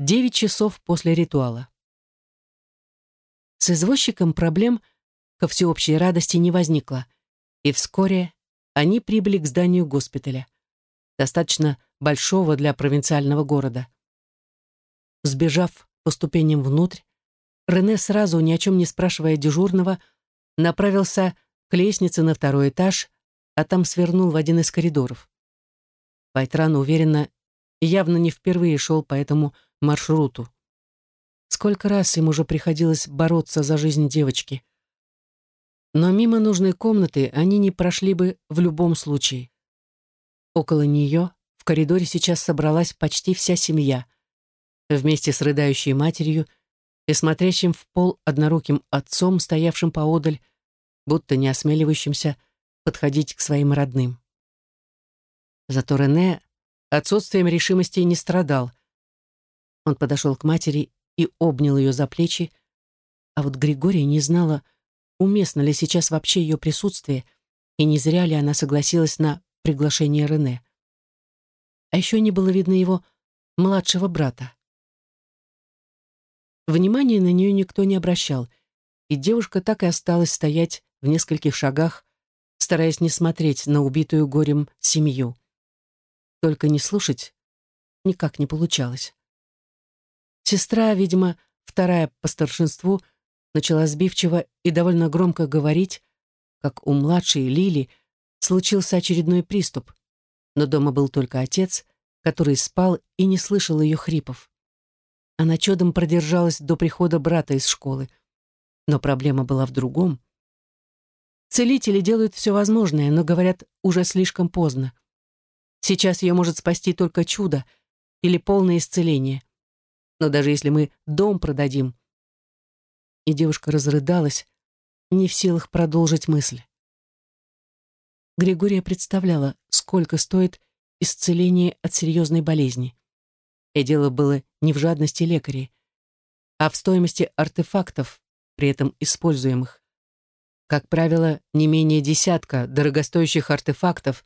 девять часов после ритуала. С извозчиком проблем ко всеобщей радости не возникло, и вскоре они прибыли к зданию госпиталя, достаточно большого для провинциального города. Сбежав по ступеням внутрь, Рене сразу, ни о чем не спрашивая дежурного, направился к лестнице на второй этаж, а там свернул в один из коридоров. Пайтран уверенно и явно не впервые шел по этому маршруту. Сколько раз им уже приходилось бороться за жизнь девочки. Но мимо нужной комнаты они не прошли бы в любом случае. Около нее в коридоре сейчас собралась почти вся семья, вместе с рыдающей матерью и смотрящим в пол одноруким отцом, стоявшим поодаль, будто не осмеливающимся подходить к своим родным. Зато Рене отсутствием решимости не страдал. Он подошел к матери и обнял ее за плечи, а вот Григория не знала, уместно ли сейчас вообще ее присутствие, и не зря ли она согласилась на приглашение Рене. А еще не было видно его младшего брата. Внимания на нее никто не обращал, и девушка так и осталась стоять в нескольких шагах, стараясь не смотреть на убитую горем семью. Только не слушать никак не получалось. Сестра, видимо, вторая по старшинству, начала сбивчиво и довольно громко говорить, как у младшей Лили случился очередной приступ, но дома был только отец, который спал и не слышал ее хрипов. Она чудом продержалась до прихода брата из школы. Но проблема была в другом. Целители делают все возможное, но говорят уже слишком поздно. Сейчас ее может спасти только чудо или полное исцеление. Но даже если мы дом продадим, и девушка разрыдалась, не в силах продолжить мысль. Григория представляла, сколько стоит исцеление от серьезной болезни. И дело было не в жадности лекарей, а в стоимости артефактов, при этом используемых. Как правило, не менее десятка дорогостоящих артефактов,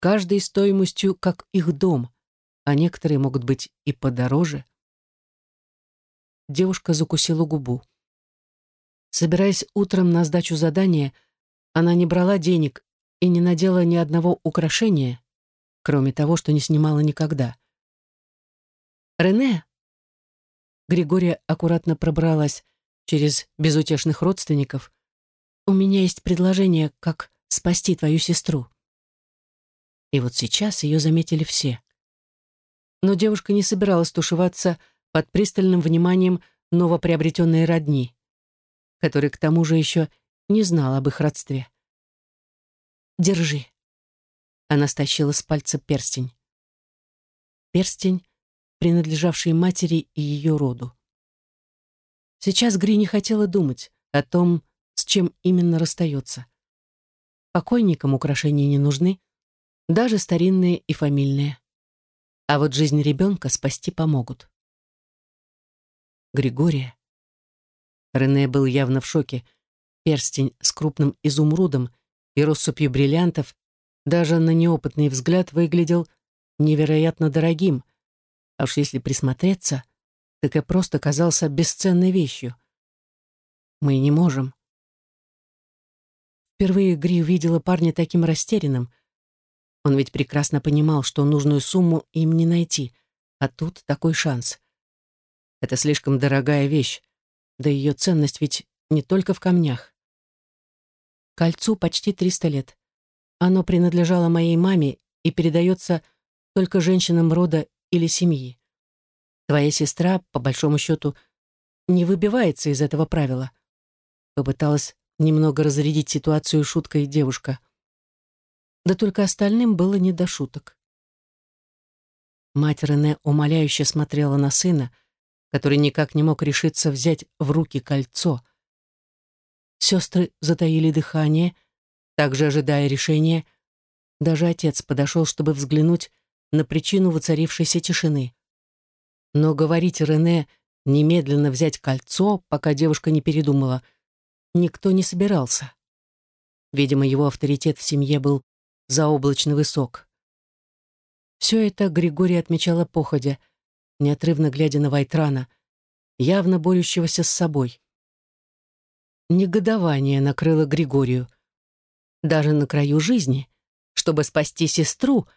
каждый стоимостью как их дом, а некоторые могут быть и подороже. Девушка закусила губу. Собираясь утром на сдачу задания, она не брала денег и не надела ни одного украшения, кроме того, что не снимала никогда. «Рене!» Григория аккуратно пробралась через безутешных родственников. «У меня есть предложение, как спасти твою сестру». И вот сейчас ее заметили все. Но девушка не собиралась тушеваться под пристальным вниманием новоприобретенной родни который к тому же еще не знал об их родстве. «Держи». Она стащила с пальца перстень. Перстень, принадлежавший матери и ее роду. Сейчас Гри не хотела думать о том, с чем именно расстается. Покойникам украшения не нужны, даже старинные и фамильные. А вот жизнь ребенка спасти помогут. Григория Рене был явно в шоке. Перстень с крупным изумрудом и россыпью бриллиантов даже на неопытный взгляд выглядел невероятно дорогим. А уж если присмотреться, так и просто казался бесценной вещью. Мы не можем. Впервые Гри увидела парня таким растерянным. Он ведь прекрасно понимал, что нужную сумму им не найти, а тут такой шанс. Это слишком дорогая вещь, да ее ценность ведь не только в камнях. Кольцу почти 300 лет. Оно принадлежало моей маме и передается только женщинам рода или семьи. Твоя сестра, по большому счету, не выбивается из этого правила. Попыталась немного разрядить ситуацию шуткой девушка. Да только остальным было не до шуток. Мать Рене умоляюще смотрела на сына, который никак не мог решиться взять в руки кольцо. Сестры затаили дыхание, также ожидая решения. Даже отец подошел, чтобы взглянуть на причину воцарившейся тишины. Но говорить Рене немедленно взять кольцо, пока девушка не передумала, никто не собирался. Видимо, его авторитет в семье был заоблачно высок. Все это Григорий отмечала походя, неотрывно глядя на Вайтрана, явно борющегося с собой. Негодование накрыло Григорию. Даже на краю жизни, чтобы спасти сестру,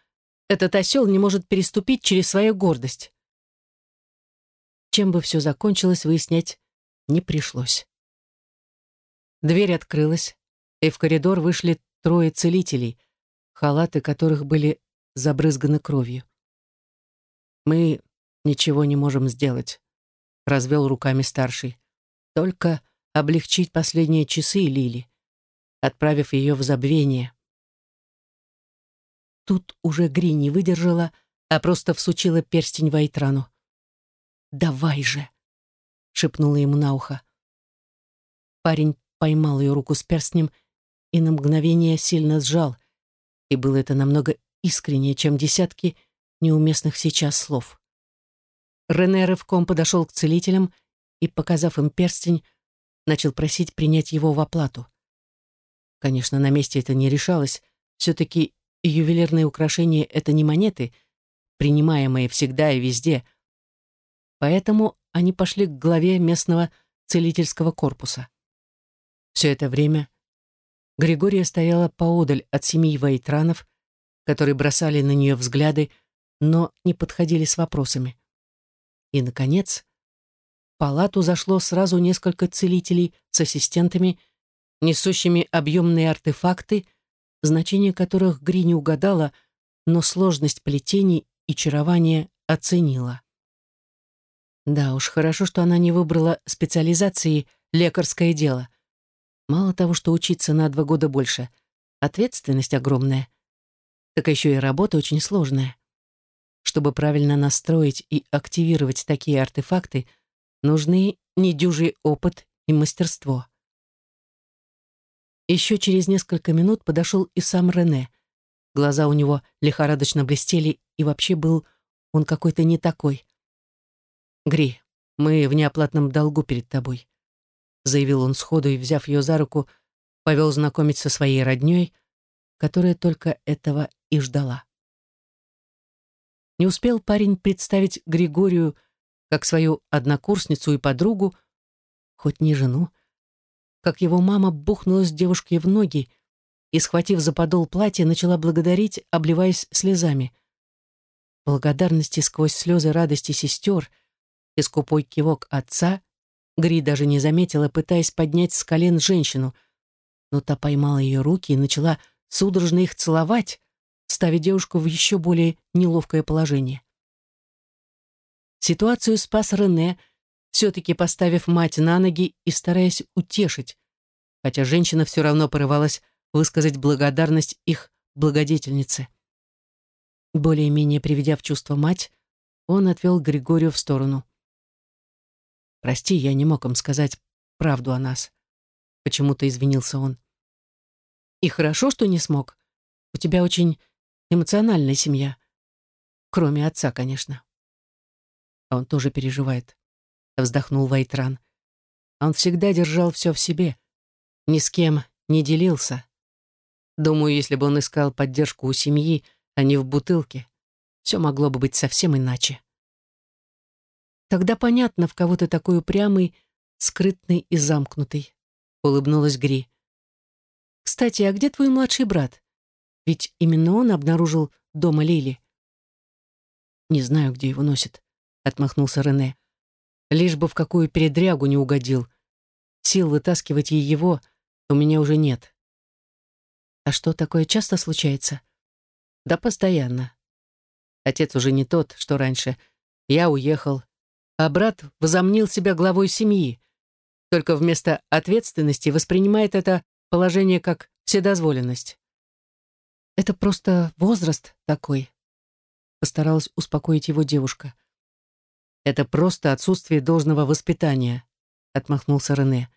этот осел не может переступить через свою гордость. Чем бы все закончилось, выяснять не пришлось. Дверь открылась, и в коридор вышли трое целителей, халаты которых были забрызганы кровью. «Мы ничего не можем сделать», — развел руками старший. «Только облегчить последние часы Лили, отправив ее в забвение». Тут уже Гри не выдержала, а просто всучила перстень Вайтрану. «Давай же!» — шепнула ему на ухо. Парень поймал ее руку с перстнем и на мгновение сильно сжал, и было это намного искреннее, чем десятки неуместных сейчас слов. Рене рывком подошел к целителям и, показав им перстень, начал просить принять его в оплату. Конечно, на месте это не решалось, все-таки ювелирные украшения — это не монеты, принимаемые всегда и везде. Поэтому они пошли к главе местного целительского корпуса. Все это время Григория стояла поодаль от семьи Вайтранов, которые бросали на нее взгляды, но не подходили с вопросами. И, наконец, в палату зашло сразу несколько целителей с ассистентами, несущими объемные артефакты, значение которых Гри не угадала, но сложность плетений и чарования оценила. Да уж, хорошо, что она не выбрала специализации лекарское дело. Мало того, что учиться на два года больше, ответственность огромная, так еще и работа очень сложная. Чтобы правильно настроить и активировать такие артефакты, нужны недюжий опыт и мастерство. Еще через несколько минут подошел и сам Рене. Глаза у него лихорадочно блестели, и вообще был он какой-то не такой. «Гри, мы в неоплатном долгу перед тобой», заявил он сходу и, взяв ее за руку, повел знакомить со своей родней, которая только этого и ждала. Не успел парень представить Григорию как свою однокурсницу и подругу, хоть не жену, как его мама бухнулась девушке в ноги и, схватив за подол платья, начала благодарить, обливаясь слезами. Благодарности сквозь слезы радости сестер — и скупой кивок отца Гри даже не заметила, пытаясь поднять с колен женщину, но та поймала ее руки и начала судорожно их целовать, ставя девушку в еще более неловкое положение. Ситуацию спас Рене, все-таки поставив мать на ноги и стараясь утешить, хотя женщина все равно порывалась высказать благодарность их благодетельнице. Более-менее приведя в чувство мать, он отвел Григорию в сторону. Прости, я не мог им сказать правду о нас. Почему-то извинился он. И хорошо, что не смог. У тебя очень эмоциональная семья. Кроме отца, конечно. А он тоже переживает. Вздохнул Вайтран. Он всегда держал все в себе. Ни с кем не делился. Думаю, если бы он искал поддержку у семьи, а не в бутылке, все могло бы быть совсем иначе. Тогда понятно, в кого ты такой упрямый, скрытный и замкнутый, улыбнулась Гри. Кстати, а где твой младший брат? Ведь именно он обнаружил дома Лили. Не знаю, где его носит, отмахнулся Рене. Лишь бы в какую передрягу не угодил. Сил вытаскивать и его у меня уже нет. А что, такое часто случается? Да постоянно. Отец уже не тот, что раньше. Я уехал, а брат возомнил себя главой семьи, только вместо ответственности воспринимает это положение как вседозволенность. «Это просто возраст такой», — постаралась успокоить его девушка. «Это просто отсутствие должного воспитания», — отмахнулся Рене.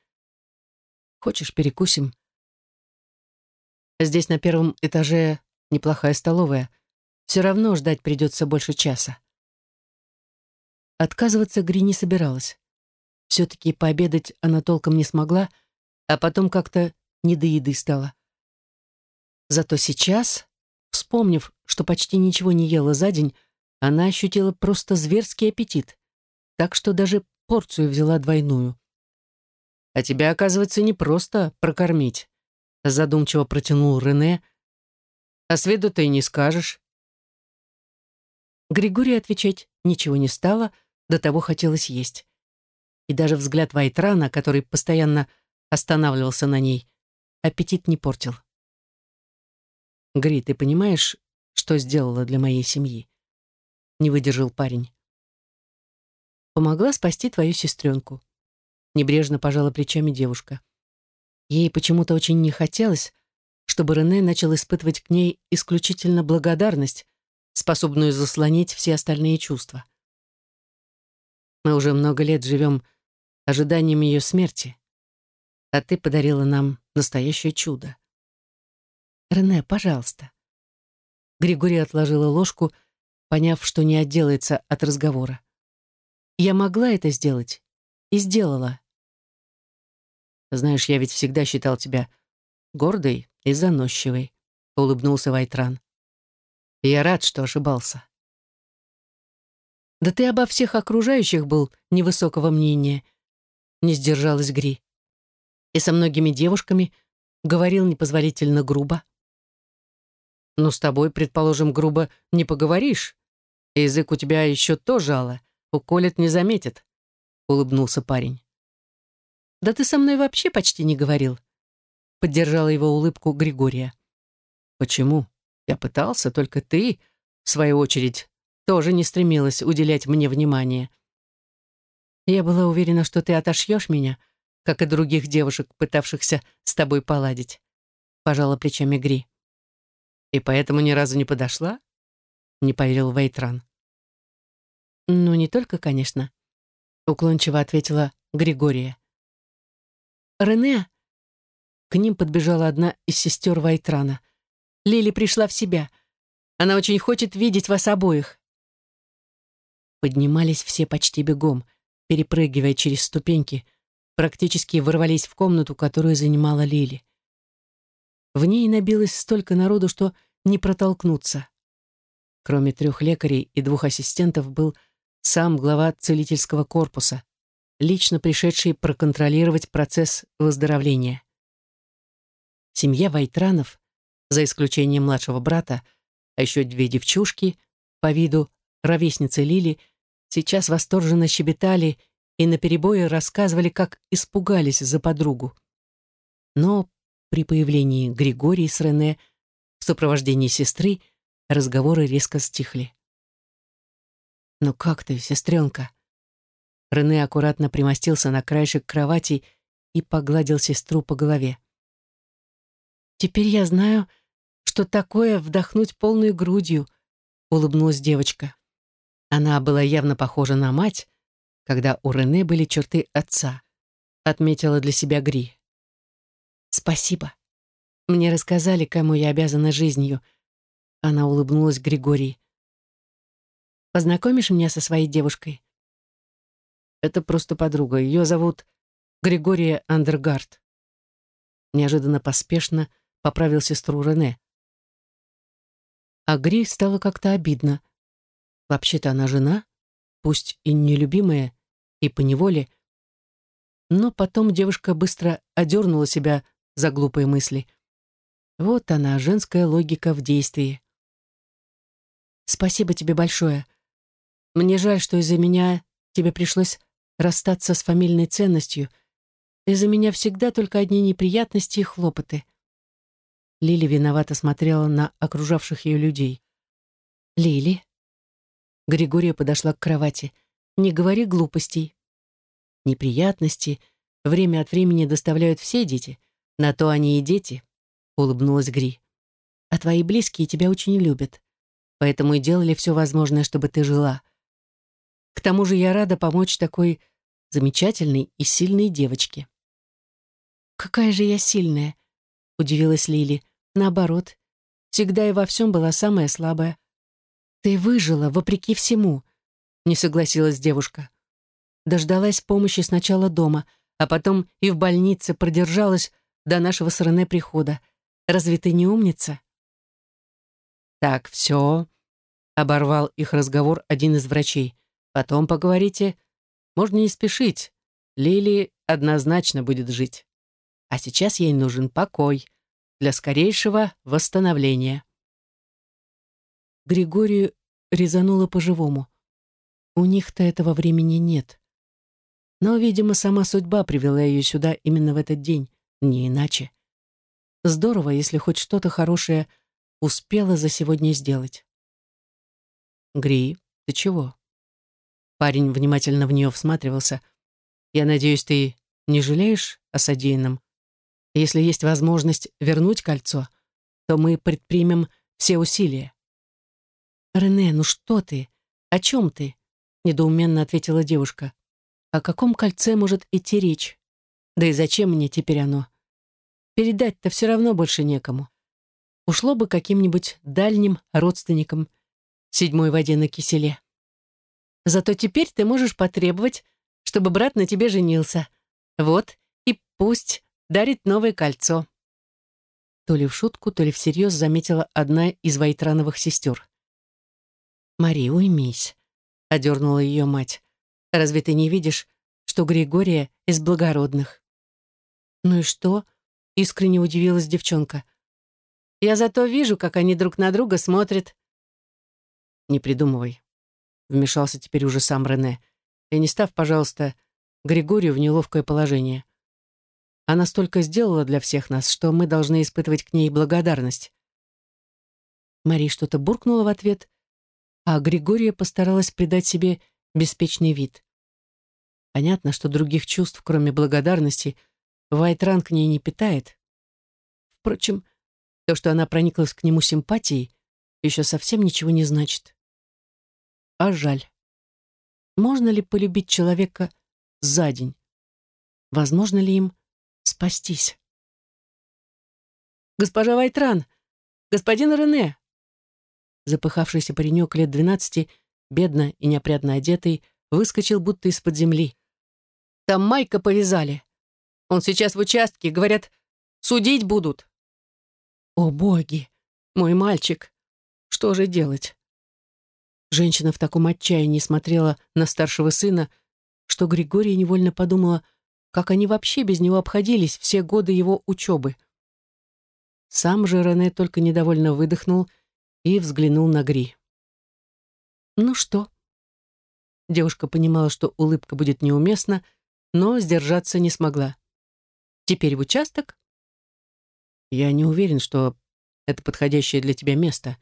«Хочешь, перекусим?» «Здесь на первом этаже неплохая столовая. Все равно ждать придется больше часа». Отказываться Гри не собиралась. Все-таки пообедать она толком не смогла, а потом как-то не до еды стало. Зато сейчас, вспомнив, что почти ничего не ела за день, она ощутила просто зверский аппетит, так что даже порцию взяла двойную. «А тебя, оказывается, не просто прокормить», задумчиво протянул Рене. «А с виду ты не скажешь». Григорий отвечать ничего не стало, до того хотелось есть. И даже взгляд Вайтрана, который постоянно останавливался на ней, аппетит не портил. «Гри, ты понимаешь, что сделала для моей семьи?» Не выдержал парень. «Помогла спасти твою сестренку», — небрежно пожала плечами девушка. Ей почему-то очень не хотелось, чтобы Рене начал испытывать к ней исключительно благодарность, способную заслонить все остальные чувства. Мы уже много лет живем ожиданием ее смерти, а ты подарила нам настоящее чудо. Рене, пожалуйста. Григорий отложила ложку, поняв, что не отделается от разговора. Я могла это сделать и сделала. Знаешь, я ведь всегда считал тебя гордой и заносчивой, улыбнулся Вайтран. Я рад, что ошибался. Да ты обо всех окружающих был невысокого мнения, не сдержалась Гри. И со многими девушками говорил непозволительно грубо. Ну, с тобой, предположим, грубо не поговоришь. Язык у тебя еще то жало, уколет не заметит, улыбнулся парень. Да ты со мной вообще почти не говорил. Поддержала его улыбку Григория. Почему? Я пытался, только ты, в свою очередь, тоже не стремилась уделять мне внимание. Я была уверена, что ты отошьешь меня, как и других девушек, пытавшихся с тобой поладить. Пожала плечами Гри. И поэтому ни разу не подошла? Не поверил Вейтран. Ну, не только, конечно. Уклончиво ответила Григория. Рене!» К ним подбежала одна из сестер Вайтрана. «Лили пришла в себя. Она очень хочет видеть вас обоих». Поднимались все почти бегом, перепрыгивая через ступеньки, практически ворвались в комнату, которую занимала Лили. В ней набилось столько народу, что не протолкнуться. Кроме трех лекарей и двух ассистентов был сам глава целительского корпуса, лично пришедший проконтролировать процесс выздоровления. Семья Вайтранов, за исключением младшего брата, а еще две девчушки, по виду ровесницы Лили, сейчас восторженно щебетали и наперебои рассказывали, как испугались за подругу. Но при появлении Григория с Рене в сопровождении сестры разговоры резко стихли. «Ну как ты, сестренка?» Рене аккуратно примостился на краешек кровати и погладил сестру по голове. «Теперь я знаю, что такое вдохнуть полной грудью», — улыбнулась девочка. Она была явно похожа на мать, когда у Рене были черты отца, отметила для себя Гри. «Спасибо. Мне рассказали, кому я обязана жизнью». Она улыбнулась Григорий. «Познакомишь меня со своей девушкой?» Это просто подруга. Ее зовут Григория Андергард. Неожиданно поспешно поправил сестру Рене. А Гри стало как-то обидно. Вообще-то она жена, пусть и нелюбимая, и поневоле. Но потом девушка быстро одернула себя за глупые мысли. Вот она, женская логика в действии. «Спасибо тебе большое. Мне жаль, что из-за меня тебе пришлось расстаться с фамильной ценностью. Из-за меня всегда только одни неприятности и хлопоты. Лили виновато смотрела на окружавших ее людей. «Лили?» Григория подошла к кровати. «Не говори глупостей. Неприятности время от времени доставляют все дети. На то они и дети», — улыбнулась Гри. «А твои близкие тебя очень любят. Поэтому и делали все возможное, чтобы ты жила. К тому же я рада помочь такой замечательной и сильной девочке. «Какая же я сильная!» — удивилась Лили. «Наоборот, всегда и во всем была самая слабая». «Ты выжила, вопреки всему», — не согласилась девушка. Дождалась помощи сначала дома, а потом и в больнице продержалась до нашего с Рене прихода. Разве ты не умница? «Так, все», Оборвал их разговор один из врачей. Потом поговорите. Можно не спешить. Лили однозначно будет жить. А сейчас ей нужен покой для скорейшего восстановления. Григорию резануло по-живому. У них-то этого времени нет. Но, видимо, сама судьба привела ее сюда именно в этот день, не иначе. Здорово, если хоть что-то хорошее успела за сегодня сделать. «Гри, ты чего?» Парень внимательно в нее всматривался. «Я надеюсь, ты не жалеешь о содеянном? Если есть возможность вернуть кольцо, то мы предпримем все усилия». «Рене, ну что ты? О чем ты?» недоуменно ответила девушка. О каком кольце может идти речь? Да и зачем мне теперь оно? Передать-то все равно больше некому. Ушло бы каким-нибудь дальним родственникам седьмой воде на киселе. Зато теперь ты можешь потребовать, чтобы брат на тебе женился. Вот, и пусть дарит новое кольцо. То ли в шутку, то ли всерьез заметила одна из Вайтрановых сестер. «Мари, уймись», — одернула ее мать. «Разве ты не видишь, что Григория из благородных?» «Ну и что?» — искренне удивилась девчонка. «Я зато вижу, как они друг на друга смотрят». «Не придумывай», — вмешался теперь уже сам Рене, и не став, пожалуйста, Григорию в неловкое положение. Она столько сделала для всех нас, что мы должны испытывать к ней благодарность. Мари что-то буркнула в ответ, а Григория постаралась придать себе беспечный вид. Понятно, что других чувств, кроме благодарности, Вайтран к ней не питает. Впрочем, то, что она прониклась к нему симпатией, еще совсем ничего не значит. А жаль. Можно ли полюбить человека за день? Возможно ли им спастись? «Госпожа Вайтран! Господин Рене!» Запыхавшийся паренек лет двенадцати, бедно и неопрятно одетый, выскочил будто из-под земли. «Там Майка повязали. Он сейчас в участке, говорят, судить будут». «О, боги! Мой мальчик! Что же делать?» Женщина в таком отчаянии смотрела на старшего сына, что Григория невольно подумала, как они вообще без него обходились все годы его учебы. Сам же Рене только недовольно выдохнул и взглянул на Гри. «Ну что?» Девушка понимала, что улыбка будет неуместна, но сдержаться не смогла. «Теперь в участок?» «Я не уверен, что это подходящее для тебя место».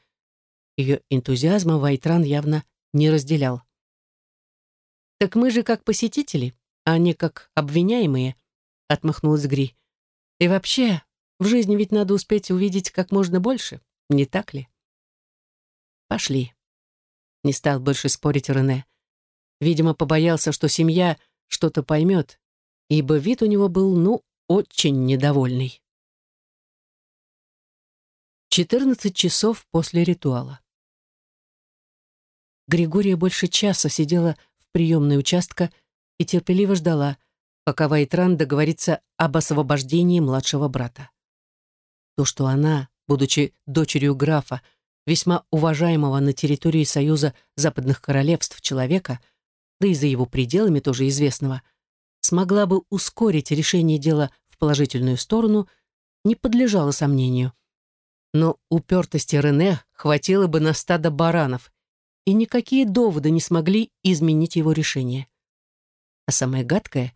Ее энтузиазма Вайтран явно не разделял. «Так мы же как посетители, а не как обвиняемые», — отмахнулась Гри. «И вообще, в жизни ведь надо успеть увидеть как можно больше, не так ли?» Пошли. Не стал больше спорить Рене. Видимо, побоялся, что семья что-то поймет, ибо вид у него был, ну, очень недовольный. 14 часов после ритуала. Григория больше часа сидела в приемной участка и терпеливо ждала, пока Вайтран договорится об освобождении младшего брата. То, что она, будучи дочерью графа, весьма уважаемого на территории Союза Западных Королевств человека, да и за его пределами тоже известного, смогла бы ускорить решение дела в положительную сторону, не подлежало сомнению. Но упертости Рене хватило бы на стадо баранов, и никакие доводы не смогли изменить его решение. А самое гадкое,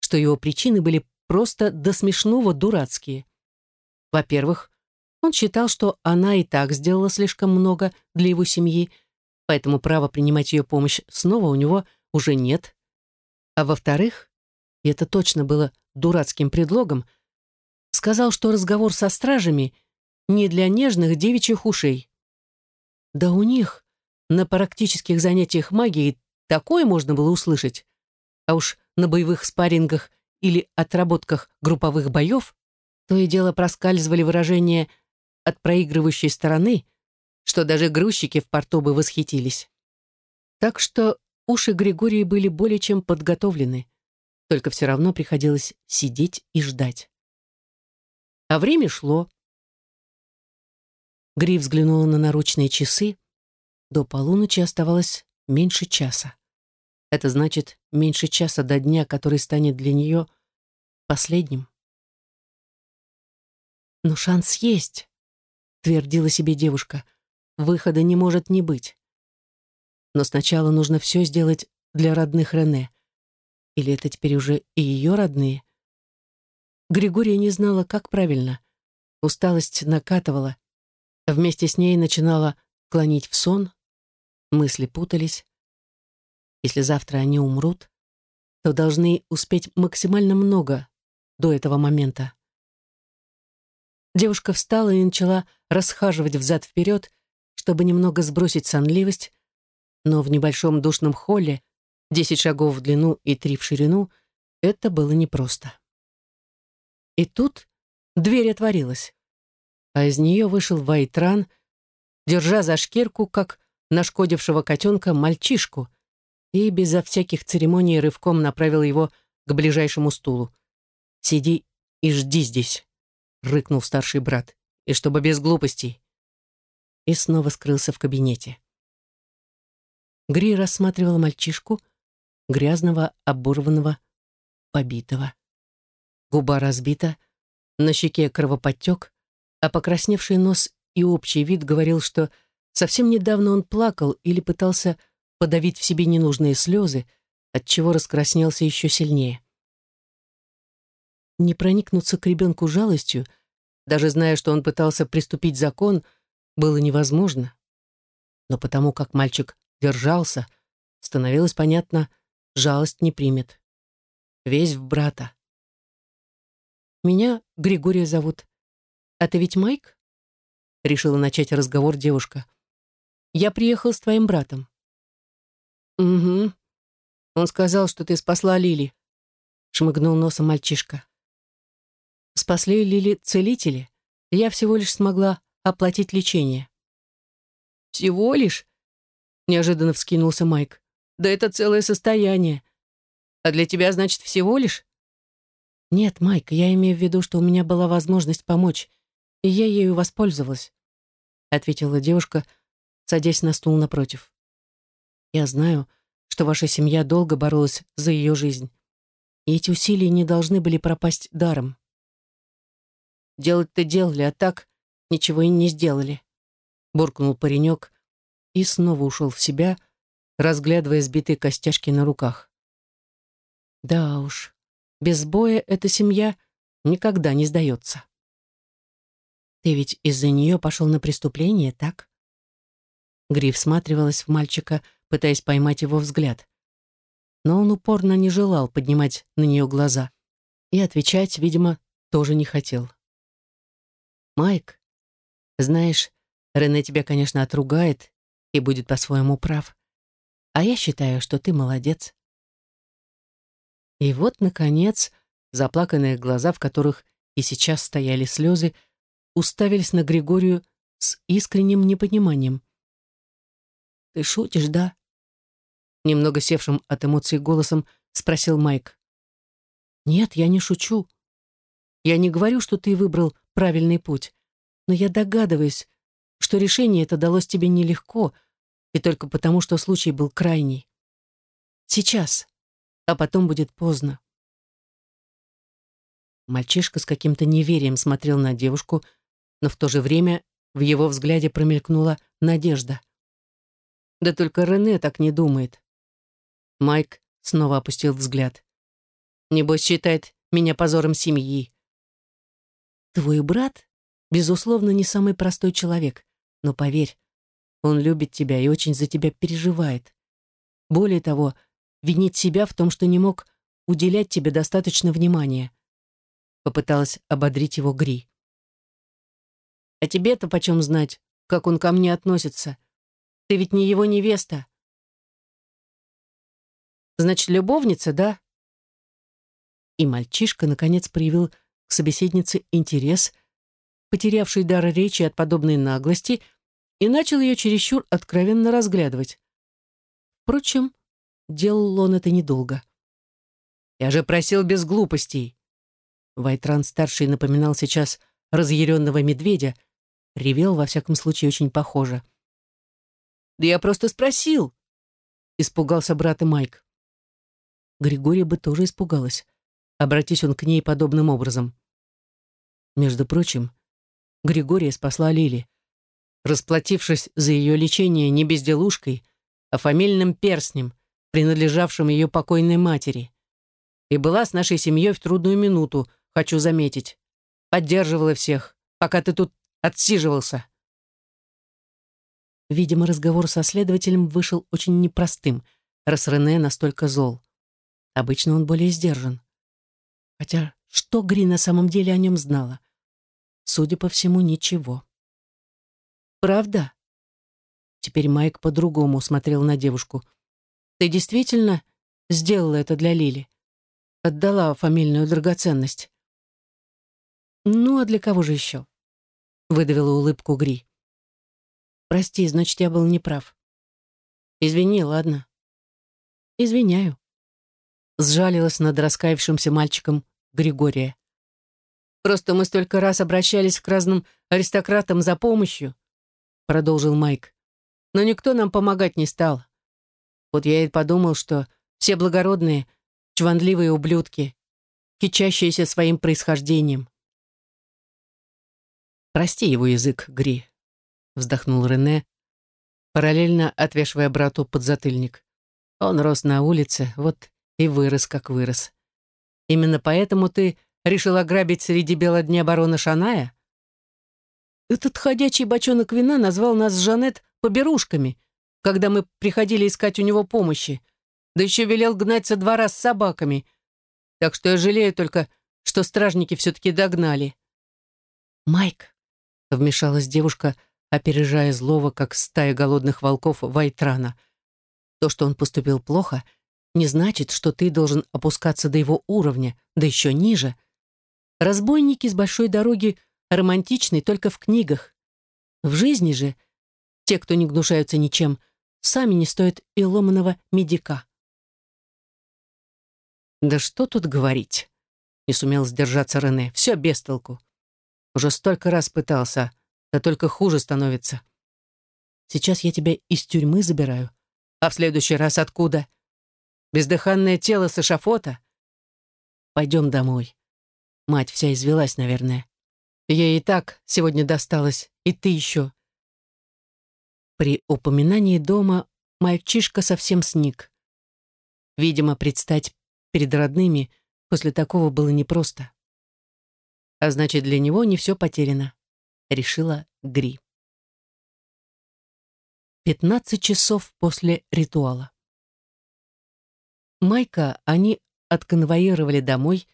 что его причины были просто до смешного дурацкие. Во-первых, он считал, что она и так сделала слишком много для его семьи, поэтому права принимать ее помощь снова у него уже нет. А во-вторых, и это точно было дурацким предлогом, сказал, что разговор со стражами не для нежных девичьих ушей. Да у них на практических занятиях магией такое можно было услышать, а уж на боевых спаррингах или отработках групповых боев то и дело проскальзывали выражения от проигрывающей стороны, что даже грузчики в порту бы восхитились. Так что уши Григории были более чем подготовлены, только все равно приходилось сидеть и ждать. А время шло. Гри взглянула на наручные часы. До полуночи оставалось меньше часа. Это значит меньше часа до дня, который станет для нее последним. «Но шанс есть», — твердила себе девушка. «Выхода не может не быть. Но сначала нужно все сделать для родных Рене. Или это теперь уже и ее родные?» Григория не знала, как правильно. Усталость накатывала. Вместе с ней начинала клонить в сон. Мысли путались. Если завтра они умрут, то должны успеть максимально много до этого момента. Девушка встала и начала расхаживать взад-вперед, чтобы немного сбросить сонливость, но в небольшом душном холле, десять шагов в длину и три в ширину, это было непросто. И тут дверь отворилась, а из нее вышел Вайтран, держа за шкирку, как нашкодившего котенка, мальчишку, и безо всяких церемоний рывком направил его к ближайшему стулу. «Сиди и жди здесь», — рыкнул старший брат, «и чтобы без глупостей». И снова скрылся в кабинете. Гри рассматривал мальчишку, грязного, оборванного, побитого. Губа разбита, на щеке кровоподтек, а покрасневший нос и общий вид говорил, что совсем недавно он плакал или пытался подавить в себе ненужные слезы, отчего раскраснелся еще сильнее. Не проникнуться к ребенку жалостью, даже зная, что он пытался приступить закон, было невозможно. Но потому как мальчик держался, становилось понятно, жалость не примет. Весь в брата. «Меня Григория зовут. А ты ведь Майк?» Решила начать разговор девушка. «Я приехал с твоим братом». «Угу. Он сказал, что ты спасла Лили», — шмыгнул носом мальчишка. «Спасли Лили целители. Я всего лишь смогла оплатить лечение». «Всего лишь?» — неожиданно вскинулся Майк. «Да это целое состояние. А для тебя, значит, всего лишь?» «Нет, Майк, я имею в виду, что у меня была возможность помочь, и я ею воспользовалась», — ответила девушка, садясь на стул напротив. «Я знаю, что ваша семья долго боролась за ее жизнь, и эти усилия не должны были пропасть даром». «Делать-то делали, а так ничего и не сделали», — буркнул паренек и снова ушел в себя, разглядывая сбитые костяшки на руках. «Да уж, без боя эта семья никогда не сдается. Ты ведь из-за нее пошел на преступление, так? Гриф всматривалась в мальчика, пытаясь поймать его взгляд. Но он упорно не желал поднимать на нее глаза. И отвечать, видимо, тоже не хотел. «Майк, знаешь, Рене тебя, конечно, отругает и будет по-своему прав. А я считаю, что ты молодец. И вот, наконец, заплаканные глаза, в которых и сейчас стояли слезы, уставились на Григорию с искренним непониманием. «Ты шутишь, да?» Немного севшим от эмоций голосом спросил Майк. «Нет, я не шучу. Я не говорю, что ты выбрал правильный путь, но я догадываюсь, что решение это далось тебе нелегко, и только потому, что случай был крайний. Сейчас, а потом будет поздно. Мальчишка с каким-то неверием смотрел на девушку, но в то же время в его взгляде промелькнула надежда. Да только Рене так не думает. Майк снова опустил взгляд. Небось считает меня позором семьи. Твой брат, безусловно, не самый простой человек, но поверь, он любит тебя и очень за тебя переживает. Более того, винить себя в том, что не мог уделять тебе достаточно внимания. Попыталась ободрить его Гри. А тебе-то почем знать, как он ко мне относится? Ты ведь не его невеста. Значит, любовница, да? И мальчишка, наконец, проявил к собеседнице интерес, потерявший дар речи от подобной наглости, и начал ее чересчур откровенно разглядывать. Впрочем, Делал он это недолго. «Я же просил без глупостей!» Вайтран-старший напоминал сейчас разъяренного медведя, ревел, во всяком случае, очень похоже. Да я просто спросил!» Испугался брат и Майк. Григория бы тоже испугалась. Обратись он к ней подобным образом. Между прочим, Григория спасла Лили, расплатившись за ее лечение не безделушкой, а фамильным перстнем, принадлежавшим ее покойной матери. И была с нашей семьей в трудную минуту, хочу заметить. Поддерживала всех, пока ты тут отсиживался. Видимо, разговор со следователем вышел очень непростым, раз Рене настолько зол. Обычно он более сдержан. Хотя что Гри на самом деле о нем знала? Судя по всему, ничего. «Правда?» Теперь Майк по-другому смотрел на девушку. «Ты действительно сделала это для Лили? Отдала фамильную драгоценность?» «Ну, а для кого же еще?» Выдавила улыбку Гри. Прости, значит, я был неправ. Извини, ладно. Извиняю. Сжалилась над раскаявшимся мальчиком Григория. Просто мы столько раз обращались к разным аристократам за помощью, продолжил Майк. Но никто нам помогать не стал. Вот я и подумал, что все благородные, чванливые ублюдки, кичащиеся своим происхождением. Прости его язык, Гри, вздохнул Рене, параллельно отвешивая брату подзатыльник. Он рос на улице, вот и вырос, как вырос. Именно поэтому ты решил ограбить среди бела дня барона Шаная? Этот ходячий бочонок вина назвал нас с Жанет поберушками, когда мы приходили искать у него помощи, да еще велел гнать со двора с собаками. Так что я жалею только, что стражники все-таки догнали. «Майк», — вмешалась девушка, опережая злого, как стая голодных волков Вайтрана. То, что он поступил плохо, не значит, что ты должен опускаться до его уровня, да еще ниже. Разбойники с большой дороги романтичны только в книгах. В жизни же те, кто не гнушаются ничем, сами не стоят и ломаного медика. «Да что тут говорить?» — не сумел сдержаться Рене. «Все без толку. Уже столько раз пытался, да только хуже становится. Сейчас я тебя из тюрьмы забираю. А в следующий раз откуда? Бездыханное тело с эшафота? Пойдем домой. Мать вся извелась, наверное. Ей и так сегодня досталось, и ты еще. При упоминании дома мальчишка совсем сник. Видимо, предстать перед родными после такого было непросто. А значит, для него не все потеряно решила Гри. 15 часов после ритуала. Майка они отконвоировали домой.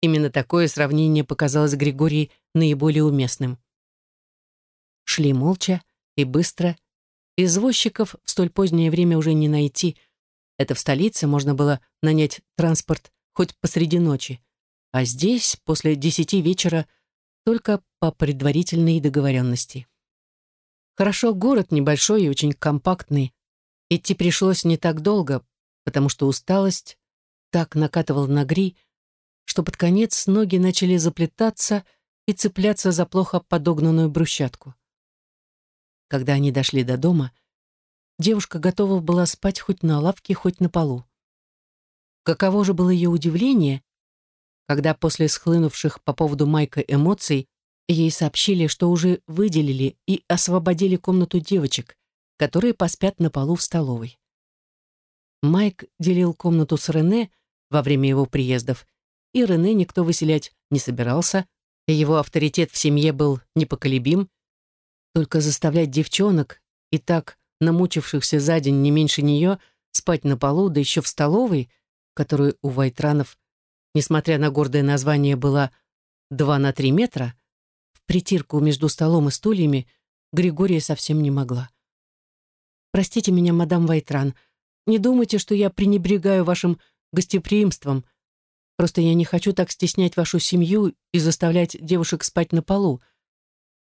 Именно такое сравнение показалось Григории наиболее уместным. Шли молча и быстро. Извозчиков в столь позднее время уже не найти. Это в столице можно было нанять транспорт хоть посреди ночи. А здесь, после десяти вечера, только по предварительной договоренности. Хорошо, город небольшой и очень компактный. Идти пришлось не так долго, потому что усталость так накатывала на гри, что под конец ноги начали заплетаться и цепляться за плохо подогнанную брусчатку. Когда они дошли до дома, девушка готова была спать хоть на лавке, хоть на полу. Каково же было ее удивление, когда после схлынувших по поводу Майка эмоций ей сообщили, что уже выделили и освободили комнату девочек, которые поспят на полу в столовой. Майк делил комнату с Рене во время его приездов, и Рене никто выселять не собирался, и его авторитет в семье был непоколебим, только заставлять девчонок, и так намучившихся за день не меньше нее, спать на полу, да еще в столовой, которую у Вайтранов несмотря на гордое название, была два на три метра, в притирку между столом и стульями Григория совсем не могла. «Простите меня, мадам Вайтран, не думайте, что я пренебрегаю вашим гостеприимством. Просто я не хочу так стеснять вашу семью и заставлять девушек спать на полу»,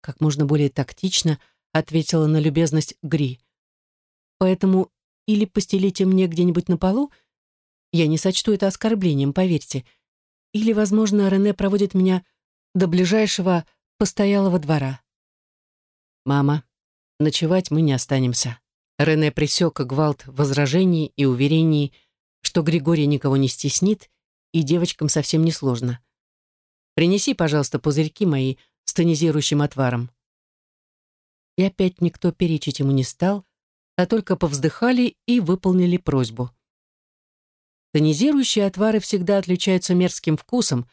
как можно более тактично ответила на любезность Гри. «Поэтому или постелите мне где-нибудь на полу, я не сочту это оскорблением, поверьте. Или, возможно, Рене проводит меня до ближайшего постоялого двора. «Мама, ночевать мы не останемся», — Рене пресек гвалт возражений и уверений, что Григорий никого не стеснит, и девочкам совсем не сложно. «Принеси, пожалуйста, пузырьки мои с тонизирующим отваром». И опять никто перечить ему не стал, а только повздыхали и выполнили просьбу. Тонизирующие отвары всегда отличаются мерзким вкусом.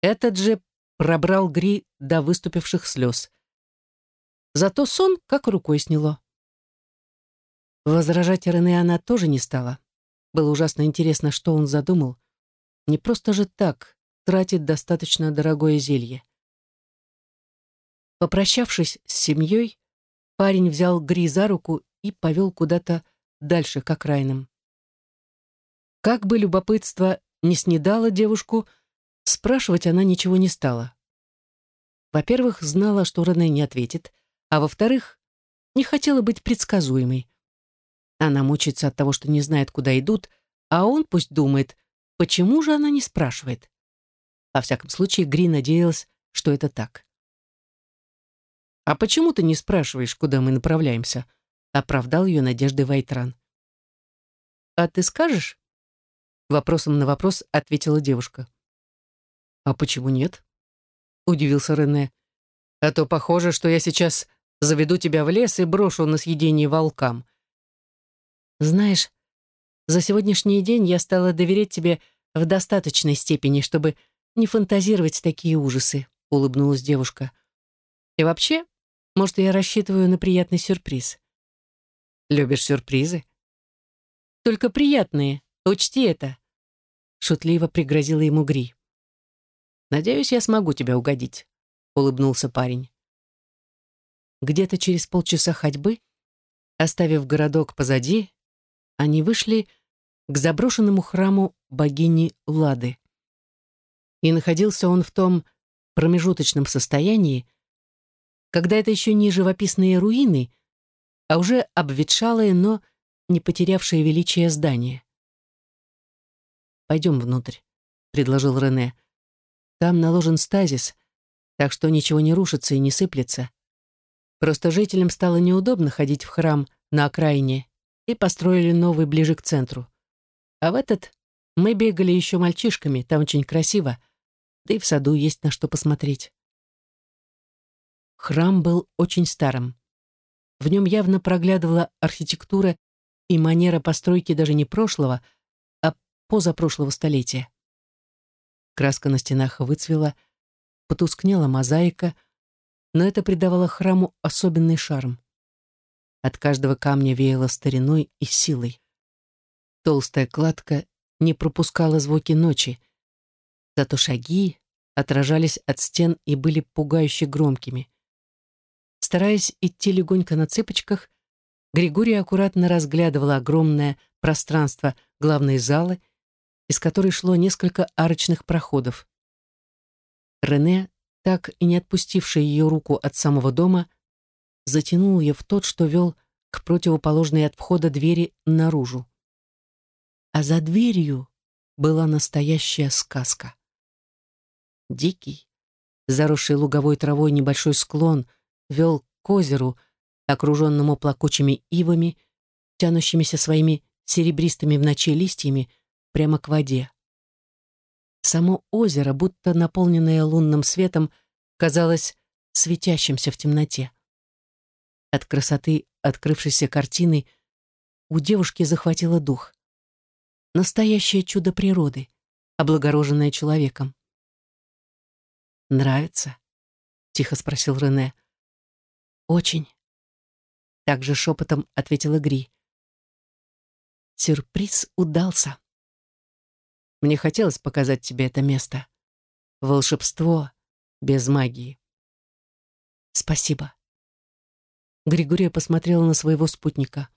Этот же пробрал Гри до выступивших слез. Зато сон как рукой сняло. Возражать Рене она тоже не стала. Было ужасно интересно, что он задумал. Не просто же так тратит достаточно дорогое зелье. Попрощавшись с семьей, парень взял Гри за руку и повел куда-то дальше к окраинам. Как бы любопытство не снедало девушку, спрашивать она ничего не стала. Во-первых, знала, что Рене не ответит, а во-вторых, не хотела быть предсказуемой. Она мучается от того, что не знает, куда идут, а он пусть думает, почему же она не спрашивает. Во всяком случае, Гри надеялась, что это так. «А почему ты не спрашиваешь, куда мы направляемся?» — оправдал ее надежды Вайтран. «А ты скажешь?» Вопросом на вопрос ответила девушка. «А почему нет?» — удивился Рене. «А то похоже, что я сейчас заведу тебя в лес и брошу на съедение волкам». «Знаешь, за сегодняшний день я стала доверять тебе в достаточной степени, чтобы не фантазировать такие ужасы», — улыбнулась девушка. «И вообще, может, я рассчитываю на приятный сюрприз». «Любишь сюрпризы?» «Только приятные», Учти это!» Шутливо пригрозила ему Гри. «Надеюсь, я смогу тебя угодить», — улыбнулся парень. Где-то через полчаса ходьбы, оставив городок позади, они вышли к заброшенному храму богини Лады. И находился он в том промежуточном состоянии, когда это еще не живописные руины, а уже обветшалое, но не потерявшее величие здание. «Пойдем внутрь», — предложил Рене. «Там наложен стазис, так что ничего не рушится и не сыплется. Просто жителям стало неудобно ходить в храм на окраине и построили новый ближе к центру. А в этот мы бегали еще мальчишками, там очень красиво, да и в саду есть на что посмотреть». Храм был очень старым. В нем явно проглядывала архитектура и манера постройки даже не прошлого, позапрошлого столетия. Краска на стенах выцвела, потускнела мозаика, но это придавало храму особенный шарм. От каждого камня веяло стариной и силой. Толстая кладка не пропускала звуки ночи, зато шаги отражались от стен и были пугающе громкими. Стараясь идти легонько на цыпочках, Григорий аккуратно разглядывала огромное пространство главной залы из которой шло несколько арочных проходов. Рене, так и не отпустивший ее руку от самого дома, затянул ее в тот, что вел к противоположной от входа двери наружу. А за дверью была настоящая сказка. Дикий, заросший луговой травой небольшой склон, вел к озеру, окруженному плакучими ивами, тянущимися своими серебристыми в ночи листьями, прямо к воде. Само озеро, будто наполненное лунным светом, казалось светящимся в темноте. От красоты открывшейся картины у девушки захватило дух. Настоящее чудо природы, облагороженное человеком. «Нравится?» — тихо спросил Рене. «Очень», — также шепотом ответила Гри. Сюрприз удался. Мне хотелось показать тебе это место. Волшебство без магии. Спасибо. Григория посмотрела на своего спутника.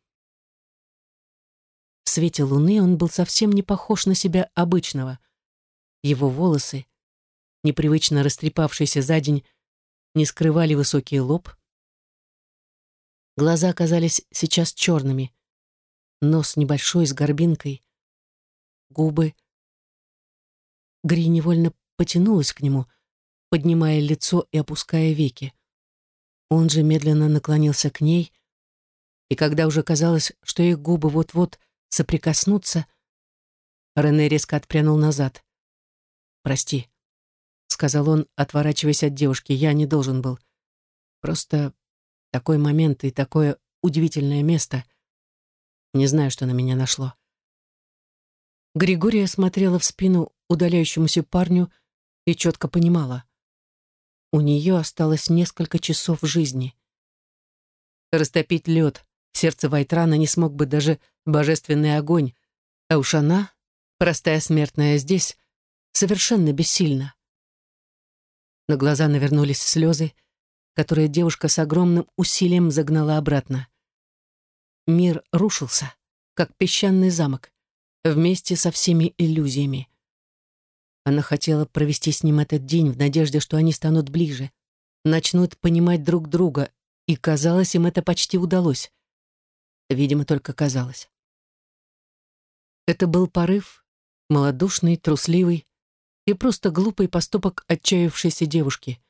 Свете луны он был совсем не похож на себя обычного. Его волосы, непривычно растрепавшиеся за день, не скрывали высокий лоб. Глаза оказались сейчас черными. Нос небольшой, с горбинкой. Губы Гри невольно потянулась к нему, поднимая лицо и опуская веки. Он же медленно наклонился к ней, И когда уже казалось, что их губы вот-вот соприкоснутся, Рене резко отпрянул назад. «Прости», — сказал он, отворачиваясь от девушки, — «я не должен был. Просто такой момент и такое удивительное место. Не знаю, что на меня нашло». Григория смотрела в спину удаляющемуся парню и четко понимала. У нее осталось несколько часов жизни. Растопить лед сердце Вайтрана не смог бы даже божественный огонь, а уж она, простая смертная здесь, совершенно бессильна. На глаза навернулись слезы, которые девушка с огромным усилием загнала обратно. Мир рушился, как песчаный замок, вместе со всеми иллюзиями. Она хотела провести с ним этот день в надежде, что они станут ближе, начнут понимать друг друга, и, казалось, им это почти удалось. Видимо, только казалось. Это был порыв, малодушный, трусливый и просто глупый поступок отчаявшейся девушки,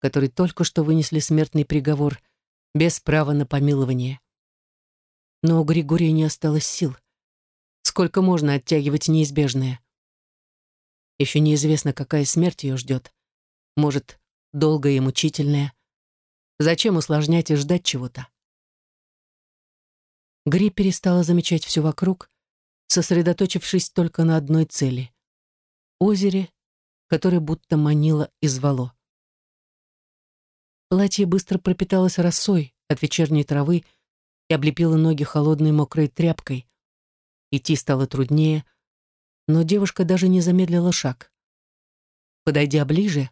которой только что вынесли смертный приговор без права на помилование. Но у Григория не осталось сил. Сколько можно оттягивать неизбежное? Еще неизвестно, какая смерть ее ждет. Может, долгая и мучительная. Зачем усложнять и ждать чего-то? Гри перестала замечать все вокруг, сосредоточившись только на одной цели — озере, которое будто манило и звало. Платье быстро пропиталось росой от вечерней травы и облепило ноги холодной мокрой тряпкой. Идти стало труднее — но девушка даже не замедлила шаг. Подойдя ближе,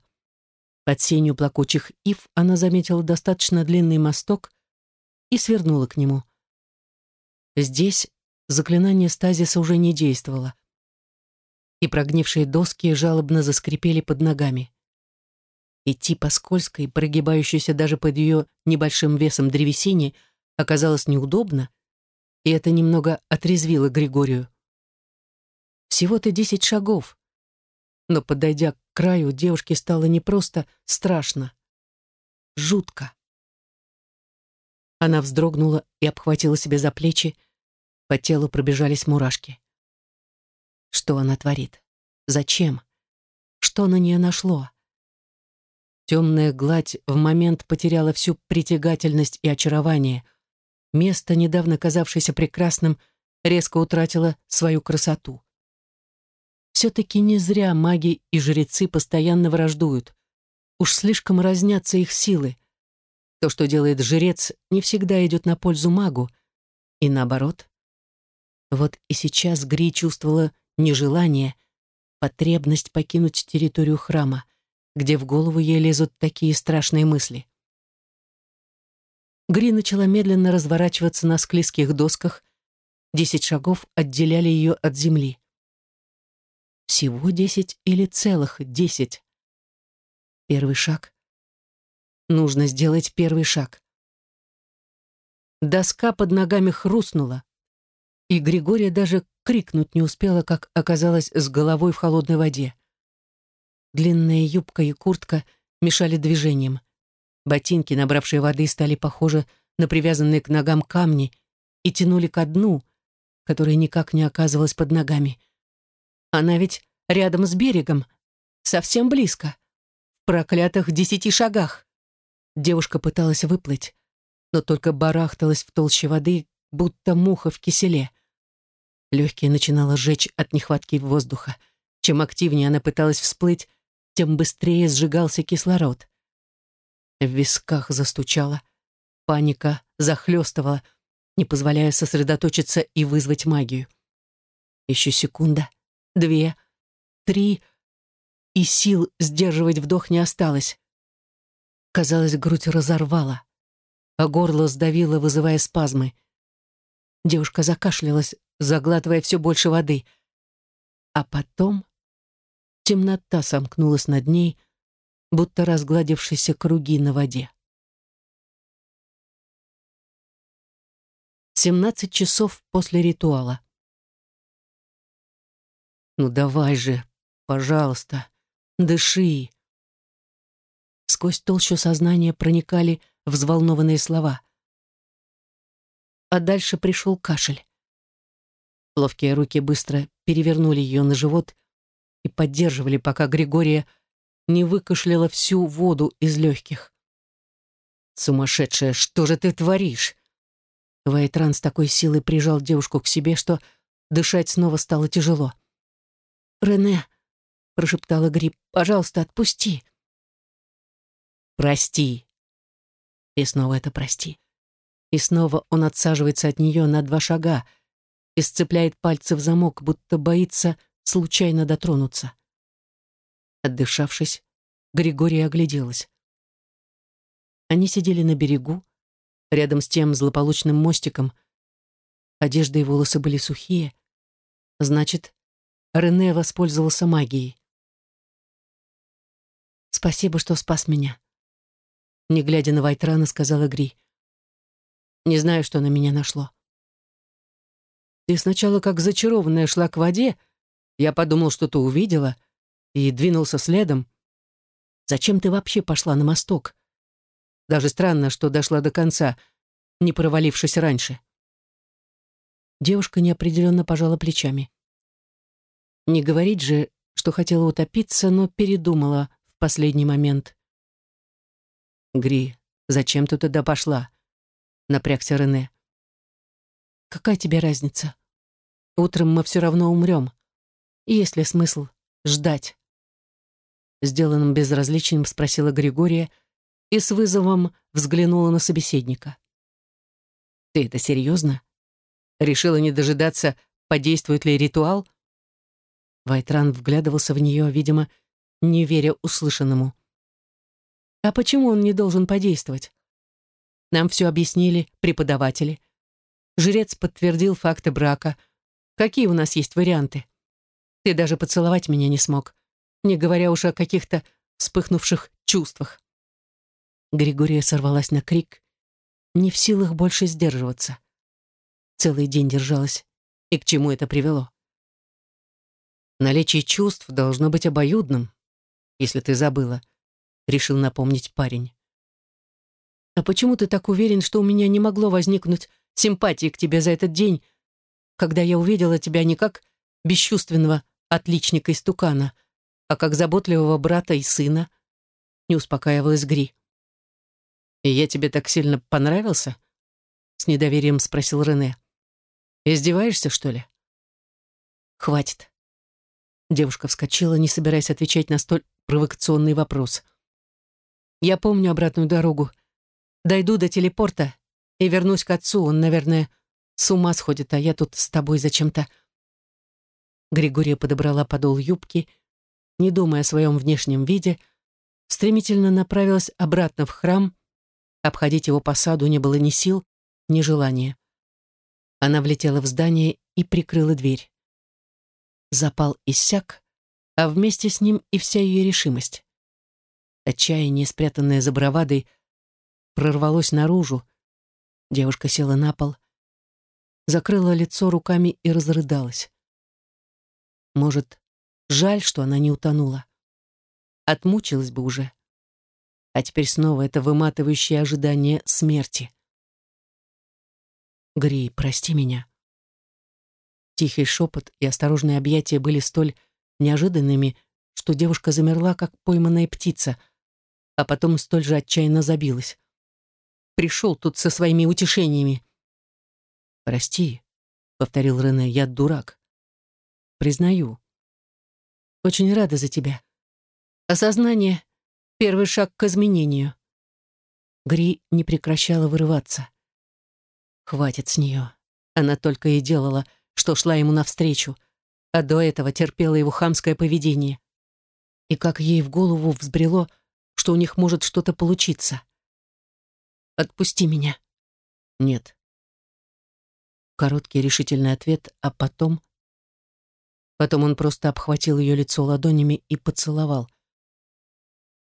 под сенью плакучих ив она заметила достаточно длинный мосток и свернула к нему. Здесь заклинание стазиса уже не действовало, и прогнившие доски жалобно заскрипели под ногами. Идти по скользкой, прогибающейся даже под ее небольшим весом древесине, оказалось неудобно, и это немного отрезвило Григорию. Всего-то десять шагов. Но, подойдя к краю, девушке стало не просто страшно. Жутко. Она вздрогнула и обхватила себя за плечи. По телу пробежались мурашки. Что она творит? Зачем? Что на нее нашло? Темная гладь в момент потеряла всю притягательность и очарование. Место, недавно казавшееся прекрасным, резко утратило свою красоту. Все-таки не зря маги и жрецы постоянно враждуют. Уж слишком разнятся их силы. То, что делает жрец, не всегда идет на пользу магу. И наоборот. Вот и сейчас Гри чувствовала нежелание, потребность покинуть территорию храма, где в голову ей лезут такие страшные мысли. Гри начала медленно разворачиваться на склизких досках. Десять шагов отделяли ее от земли. Всего десять или целых десять? Первый шаг. Нужно сделать первый шаг. Доска под ногами хрустнула, и Григория даже крикнуть не успела, как оказалась с головой в холодной воде. Длинная юбка и куртка мешали движениям. Ботинки, набравшие воды, стали похожи на привязанные к ногам камни и тянули ко дну, которое никак не оказывалось под ногами. Она ведь рядом с берегом, совсем близко, в проклятых десяти шагах. Девушка пыталась выплыть, но только барахталась в толще воды, будто муха в киселе. Легкие начинало жечь от нехватки воздуха. Чем активнее она пыталась всплыть, тем быстрее сжигался кислород. В висках застучало, паника захлестывала, не позволяя сосредоточиться и вызвать магию. Еще секунда, две, три, и сил сдерживать вдох не осталось. Казалось, грудь разорвала, а горло сдавило, вызывая спазмы. Девушка закашлялась, заглатывая все больше воды. А потом темнота сомкнулась над ней, будто разгладившиеся круги на воде. Семнадцать часов после ритуала. «Ну давай же, пожалуйста, дыши!» Сквозь толщу сознания проникали взволнованные слова. А дальше пришел кашель. Ловкие руки быстро перевернули ее на живот и поддерживали, пока Григория не выкашляла всю воду из легких. «Сумасшедшая, что же ты творишь?» Вайтран с такой силой прижал девушку к себе, что дышать снова стало тяжело. «Рене», — прошептала Гриб, — «пожалуйста, отпусти». «Прости». И снова это «прости». И снова он отсаживается от нее на два шага и сцепляет пальцы в замок, будто боится случайно дотронуться. Отдышавшись, Григория огляделась. Они сидели на берегу, рядом с тем злополучным мостиком. Одежда и волосы были сухие. Значит, Рене воспользовался магией. «Спасибо, что спас меня», — не глядя на Вайтрана, сказала Гри. «Не знаю, что на меня нашло». «Ты сначала как зачарованная шла к воде. Я подумал, что ты увидела, и двинулся следом. Зачем ты вообще пошла на мосток? Даже странно, что дошла до конца, не провалившись раньше». Девушка неопределенно пожала плечами. Не говорить же, что хотела утопиться, но передумала в последний момент. «Гри, зачем ты туда пошла?» — напрягся Рене. «Какая тебе разница? Утром мы все равно умрем. Есть ли смысл ждать?» Сделанным безразличием спросила Григория и с вызовом взглянула на собеседника. «Ты это серьезно? Решила не дожидаться, подействует ли ритуал?» Вайтран вглядывался в нее, видимо, не веря услышанному. «А почему он не должен подействовать? Нам все объяснили преподаватели. Жрец подтвердил факты брака. Какие у нас есть варианты? Ты даже поцеловать меня не смог, не говоря уж о каких-то вспыхнувших чувствах». Григория сорвалась на крик, не в силах больше сдерживаться. Целый день держалась. И к чему это привело? Наличие чувств должно быть обоюдным, если ты забыла, решил напомнить парень. А почему ты так уверен, что у меня не могло возникнуть симпатии к тебе за этот день, когда я увидела тебя не как бесчувственного отличника из тукана, а как заботливого брата и сына? Не успокаивалась Гри. «И я тебе так сильно понравился?» С недоверием спросил Рене. «Издеваешься, что ли?» «Хватит. Девушка вскочила, не собираясь отвечать на столь провокационный вопрос. «Я помню обратную дорогу. Дойду до телепорта и вернусь к отцу. Он, наверное, с ума сходит, а я тут с тобой зачем-то...» Григория подобрала подол юбки, не думая о своем внешнем виде, стремительно направилась обратно в храм. Обходить его по саду не было ни сил, ни желания. Она влетела в здание и прикрыла дверь. Запал иссяк, а вместе с ним и вся ее решимость. Отчаяние, спрятанное за бравадой, прорвалось наружу. Девушка села на пол, закрыла лицо руками и разрыдалась. Может, жаль, что она не утонула. Отмучилась бы уже. А теперь снова это выматывающее ожидание смерти. Гри, прости меня. Тихий шепот и осторожные объятия были столь неожиданными, что девушка замерла, как пойманная птица, а потом столь же отчаянно забилась. Пришел тут со своими утешениями. «Прости», — повторил Рене, — «я дурак. Признаю. Очень рада за тебя. Осознание — первый шаг к изменению». Гри не прекращала вырываться. Хватит с нее. Она только и делала, что шла ему навстречу, а до этого терпела его хамское поведение. И как ей в голову взбрело, что у них может что-то получиться. «Отпусти меня». «Нет». Короткий решительный ответ, а потом... Потом он просто обхватил ее лицо ладонями и поцеловал.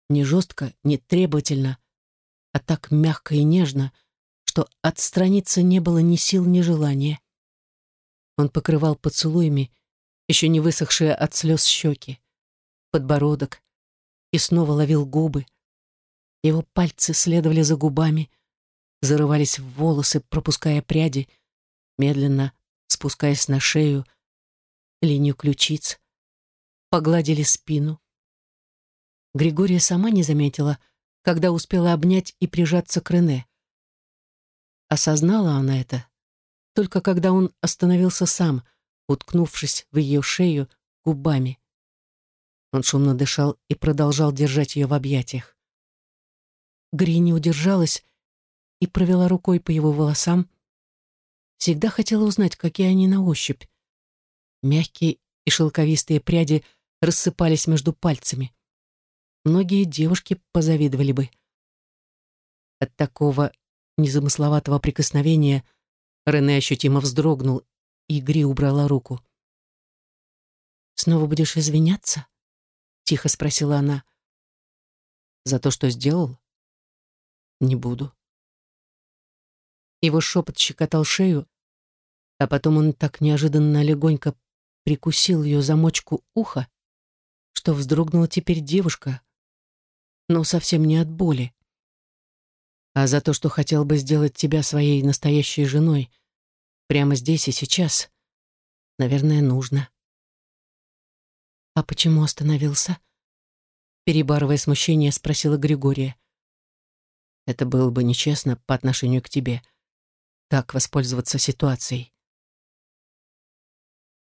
Не жестко, не требовательно, а так мягко и нежно, что отстраниться не было ни сил, ни желания. Он покрывал поцелуями еще не высохшие от слез щеки, подбородок и снова ловил губы. Его пальцы следовали за губами, зарывались в волосы, пропуская пряди, медленно спускаясь на шею, линию ключиц, погладили спину. Григория сама не заметила, когда успела обнять и прижаться к Рене. Осознала она это, только когда он остановился сам, уткнувшись в ее шею губами. Он шумно дышал и продолжал держать ее в объятиях. Гри не удержалась и провела рукой по его волосам. Всегда хотела узнать, какие они на ощупь. Мягкие и шелковистые пряди рассыпались между пальцами. Многие девушки позавидовали бы. От такого незамысловатого прикосновения Рене ощутимо вздрогнул, и Гри убрала руку. «Снова будешь извиняться?» — тихо спросила она. «За то, что сделал?» «Не буду». Его шепот щекотал шею, а потом он так неожиданно легонько прикусил ее замочку уха, что вздрогнула теперь девушка, но совсем не от боли, а за то, что хотел бы сделать тебя своей настоящей женой прямо здесь и сейчас. Наверное, нужно. А почему остановился? Перебарывая смущение, спросила Григория. Это было бы нечестно по отношению к тебе. Так воспользоваться ситуацией.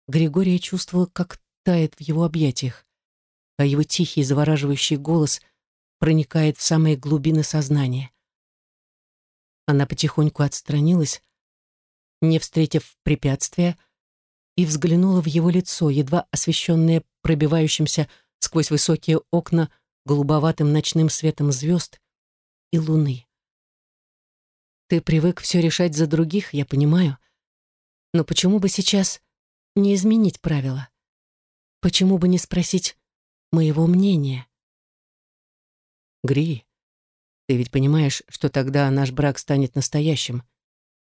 Григория чувствовала, как тает в его объятиях, а его тихий, завораживающий голос — проникает в самые глубины сознания. Она потихоньку отстранилась, не встретив препятствия, и взглянула в его лицо, едва освещенное пробивающимся сквозь высокие окна голубоватым ночным светом звезд и луны. Ты привык все решать за других, я понимаю. Но почему бы сейчас не изменить правила? Почему бы не спросить моего мнения? Гри, ты ведь понимаешь, что тогда наш брак станет настоящим?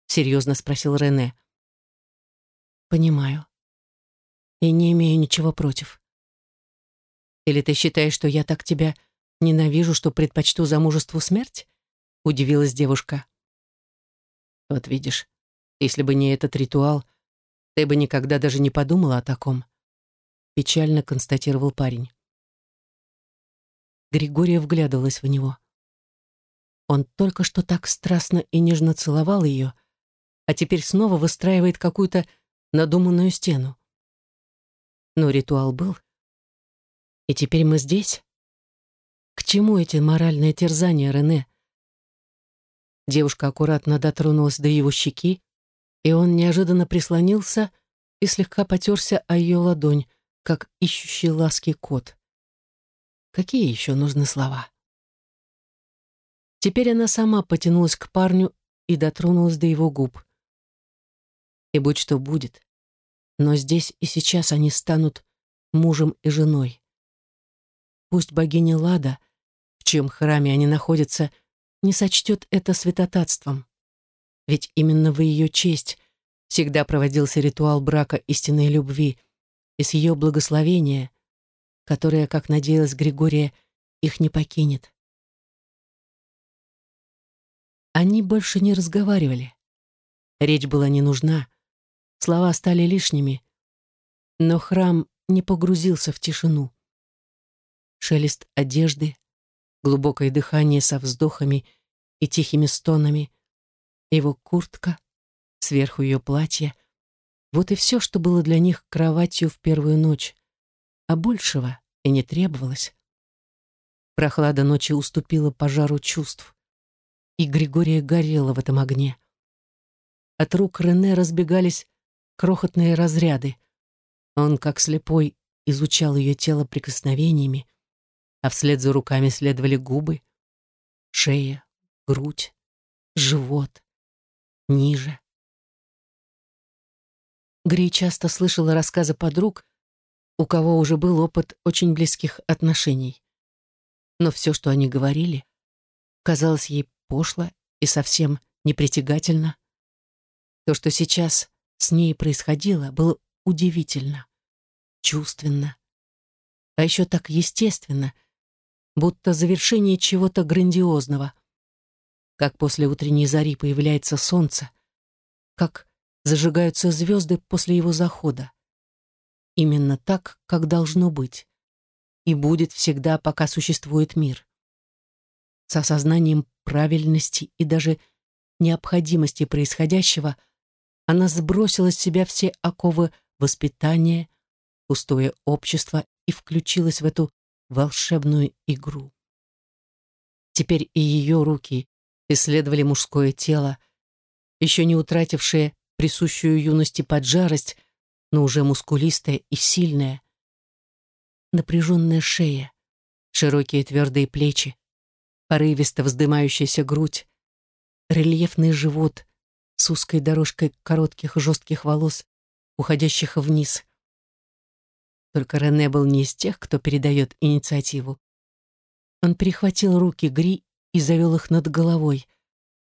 Серьезно спросил Рене. Понимаю. И не имею ничего против. Или ты считаешь, что я так тебя ненавижу, что предпочту замужеству смерть? Удивилась девушка. Вот видишь, если бы не этот ритуал, ты бы никогда даже не подумала о таком. Печально констатировал парень. Григория вглядывалась в него. Он только что так страстно и нежно целовал ее, а теперь снова выстраивает какую-то надуманную стену. Но ритуал был. И теперь мы здесь. К чему эти моральные терзания, Рене? Девушка аккуратно дотронулась до его щеки, и он неожиданно прислонился и слегка потерся о ее ладонь, как ищущий ласки кот. Какие еще нужны слова? Теперь она сама потянулась к парню и дотронулась до его губ. И будь что будет, но здесь и сейчас они станут мужем и женой. Пусть богиня Лада, в чьем храме они находятся, не сочтет это святотатством. Ведь именно в ее честь всегда проводился ритуал брака истинной любви, и с ее благословения которая, как надеялась Григория, их не покинет. Они больше не разговаривали. Речь была не нужна, слова стали лишними, но храм не погрузился в тишину. Шелест одежды, глубокое дыхание со вздохами и тихими стонами, его куртка, сверху ее платье — вот и все, что было для них кроватью в первую ночь а большего и не требовалось. Прохлада ночи уступила пожару чувств, и Григория горела в этом огне. От рук Рене разбегались крохотные разряды. Он, как слепой, изучал ее тело прикосновениями, а вслед за руками следовали губы, шея, грудь, живот, ниже. Гри часто слышала рассказы подруг, у кого уже был опыт очень близких отношений. Но все, что они говорили, казалось ей пошло и совсем непритягательно. То, что сейчас с ней происходило, было удивительно, чувственно, а еще так естественно, будто завершение чего-то грандиозного. Как после утренней зари появляется солнце, как зажигаются звезды после его захода. Именно так, как должно быть. И будет всегда, пока существует мир. С осознанием правильности и даже необходимости происходящего она сбросила с себя все оковы воспитания, пустое общество и включилась в эту волшебную игру. Теперь и ее руки исследовали мужское тело, еще не утратившее присущую юности поджарость, но уже мускулистое и сильное. Напряженная шея, широкие твердые плечи, порывисто вздымающаяся грудь, рельефный живот с узкой дорожкой коротких жестких волос, уходящих вниз. Только Рене был не из тех, кто передает инициативу. Он перехватил руки Гри и завел их над головой,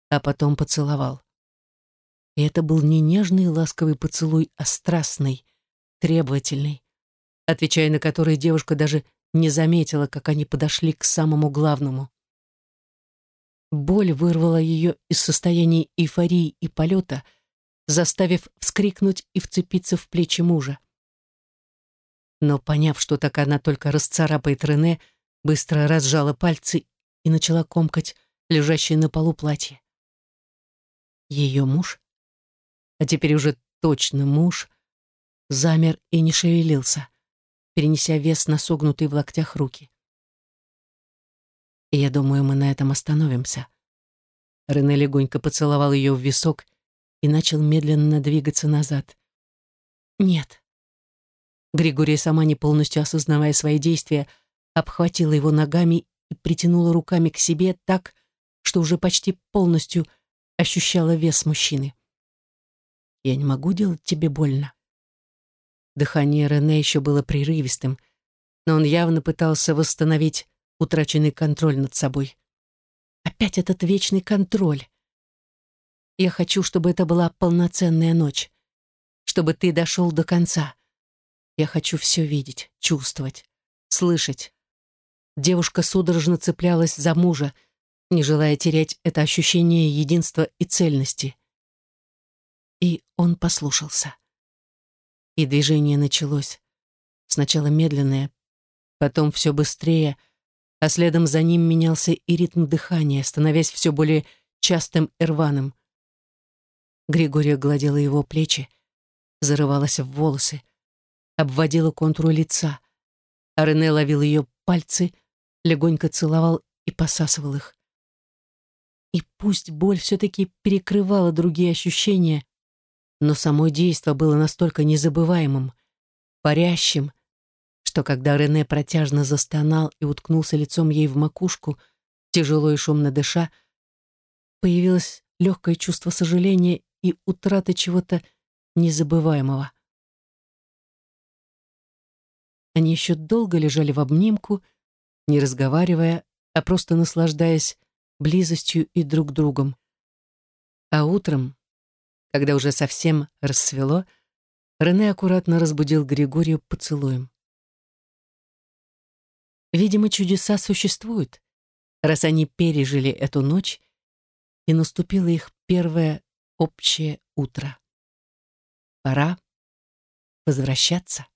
а потом поцеловал. И это был не нежный ласковый поцелуй, а страстный, требовательный, отвечая на который девушка даже не заметила, как они подошли к самому главному. Боль вырвала ее из состояния эйфории и полета, заставив вскрикнуть и вцепиться в плечи мужа. Но, поняв, что так она только расцарапает Рене, быстро разжала пальцы и начала комкать лежащее на полу платье. Ее муж, а теперь уже точно муж, замер и не шевелился, перенеся вес на согнутые в локтях руки. И я думаю, мы на этом остановимся. Рене легонько поцеловал ее в висок и начал медленно двигаться назад. Нет. Григория, сама не полностью осознавая свои действия, обхватила его ногами и притянула руками к себе так, что уже почти полностью ощущала вес мужчины. «Я не могу делать тебе больно». Дыхание Рене еще было прерывистым, но он явно пытался восстановить утраченный контроль над собой. Опять этот вечный контроль. Я хочу, чтобы это была полноценная ночь, чтобы ты дошел до конца. Я хочу все видеть, чувствовать, слышать. Девушка судорожно цеплялась за мужа, не желая терять это ощущение единства и цельности. И он послушался. И движение началось. Сначала медленное, потом все быстрее — а следом за ним менялся и ритм дыхания, становясь все более частым и рваным. Григория гладила его плечи, зарывалась в волосы, обводила контуру лица, а Рене ловил ее пальцы, легонько целовал и посасывал их. И пусть боль все-таки перекрывала другие ощущения, но само действо было настолько незабываемым, парящим, что когда Рене протяжно застонал и уткнулся лицом ей в макушку, тяжело и шумно дыша, появилось легкое чувство сожаления и утраты чего-то незабываемого. Они еще долго лежали в обнимку, не разговаривая, а просто наслаждаясь близостью и друг другом. А утром, когда уже совсем рассвело, Рене аккуратно разбудил Григорию поцелуем. Видимо, чудеса существуют, раз они пережили эту ночь, и наступило их первое общее утро. Пора возвращаться.